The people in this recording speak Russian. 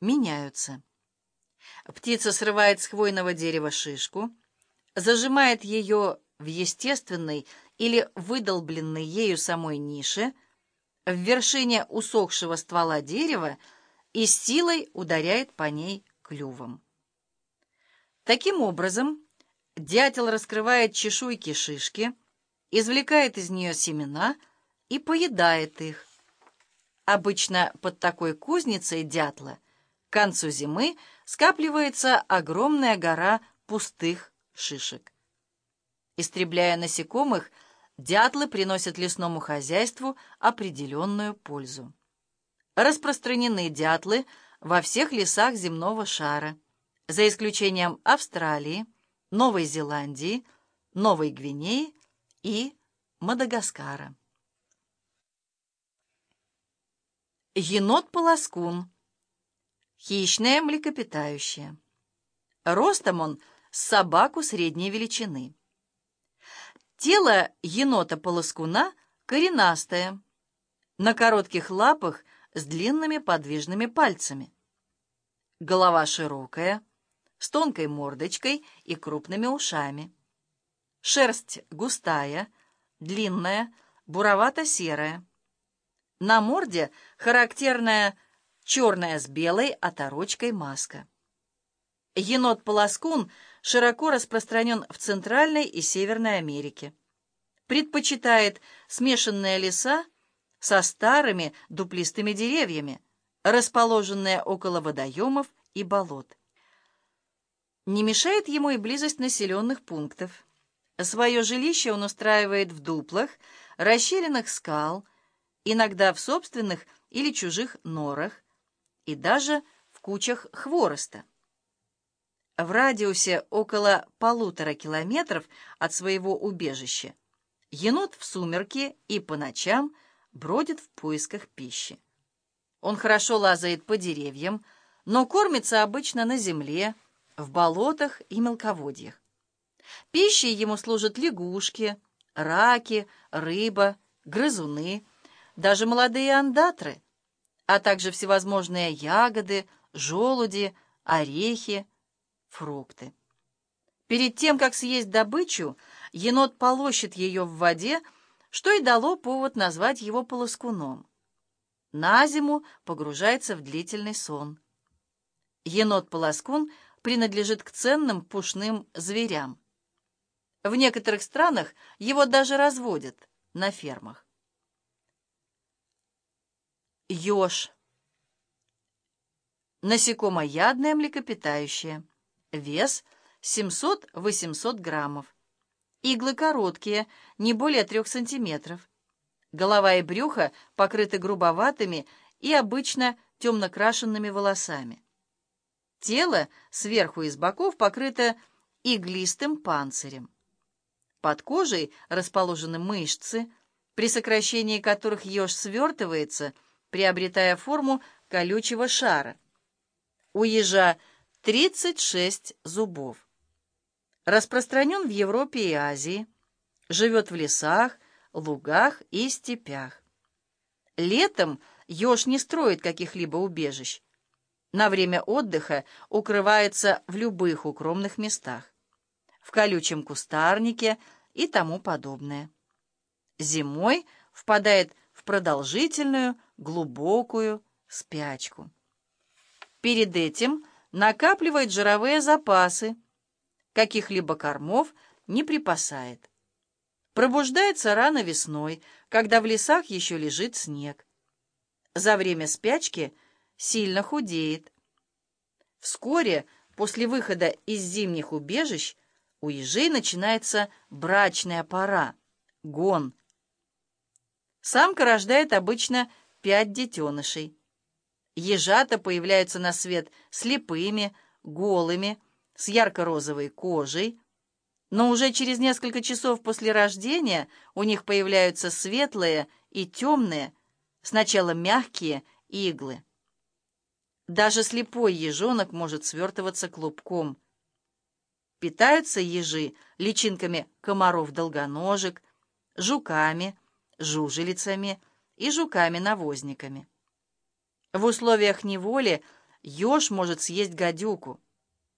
меняются. Птица срывает с хвойного дерева шишку, зажимает ее в естественной или выдолбленной ею самой нише, в вершине усохшего ствола дерева и с силой ударяет по ней клювом. Таким образом, дятел раскрывает чешуйки шишки, извлекает из нее семена и поедает их. Обычно под такой кузницей дятла к концу зимы скапливается огромная гора пустых шишек. Истребляя насекомых, дятлы приносят лесному хозяйству определенную пользу. Распространены дятлы во всех лесах земного шара, за исключением Австралии, Новой Зеландии, Новой Гвинеи и Мадагаскара. Енот-полоскун. Хищное млекопитающее. Ростом он собаку средней величины. Тело енота-полоскуна коренастое, на коротких лапах с длинными подвижными пальцами. Голова широкая, с тонкой мордочкой и крупными ушами. Шерсть густая, длинная, буровато-серая. На морде характерная черная с белой оторочкой маска. Енот-полоскун широко распространен в Центральной и Северной Америке. Предпочитает смешанные леса со старыми дуплистыми деревьями, расположенные около водоемов и болот. Не мешает ему и близость населенных пунктов. Свое жилище он устраивает в дуплах, расщелинах скал, иногда в собственных или чужих норах, и даже в кучах хвороста. В радиусе около полутора километров от своего убежища енот в сумерки и по ночам бродит в поисках пищи. Он хорошо лазает по деревьям, но кормится обычно на земле, в болотах и мелководьях. Пищей ему служат лягушки, раки, рыба, грызуны, даже молодые андатры, а также всевозможные ягоды, желуди, орехи, фрукты. Перед тем, как съесть добычу, енот полощет ее в воде, что и дало повод назвать его полоскуном. На зиму погружается в длительный сон. Енот-полоскун принадлежит к ценным пушным зверям. В некоторых странах его даже разводят на фермах. Ёж. Насекомоядное млекопитающее. Вес 700-800 граммов. Иглы короткие, не более 3 сантиметров. Голова и брюхо покрыты грубоватыми и обычно темно-крашенными волосами. Тело сверху и с боков покрыто иглистым панцирем. Под кожей расположены мышцы, при сокращении которых еж свертывается, приобретая форму колючего шара. У ежа 36 зубов. Распространен в Европе и Азии, живет в лесах, лугах и степях. Летом еж не строит каких-либо убежищ. На время отдыха укрывается в любых укромных местах, в колючем кустарнике и тому подобное. Зимой впадает в продолжительную, глубокую спячку. Перед этим накапливает жировые запасы, каких-либо кормов не припасает. Пробуждается рано весной, когда в лесах еще лежит снег. За время спячки сильно худеет. Вскоре, после выхода из зимних убежищ, у ежей начинается брачная пора, гон. Самка рождает обычно пять детенышей. Ежата появляются на свет слепыми, голыми, с ярко-розовой кожей, но уже через несколько часов после рождения у них появляются светлые и темные, сначала мягкие иглы. Даже слепой ежонок может свертываться клубком. Питаются ежи личинками комаров-долгоножек, жуками, жужелицами и жуками-навозниками. В условиях неволи еж может съесть гадюку.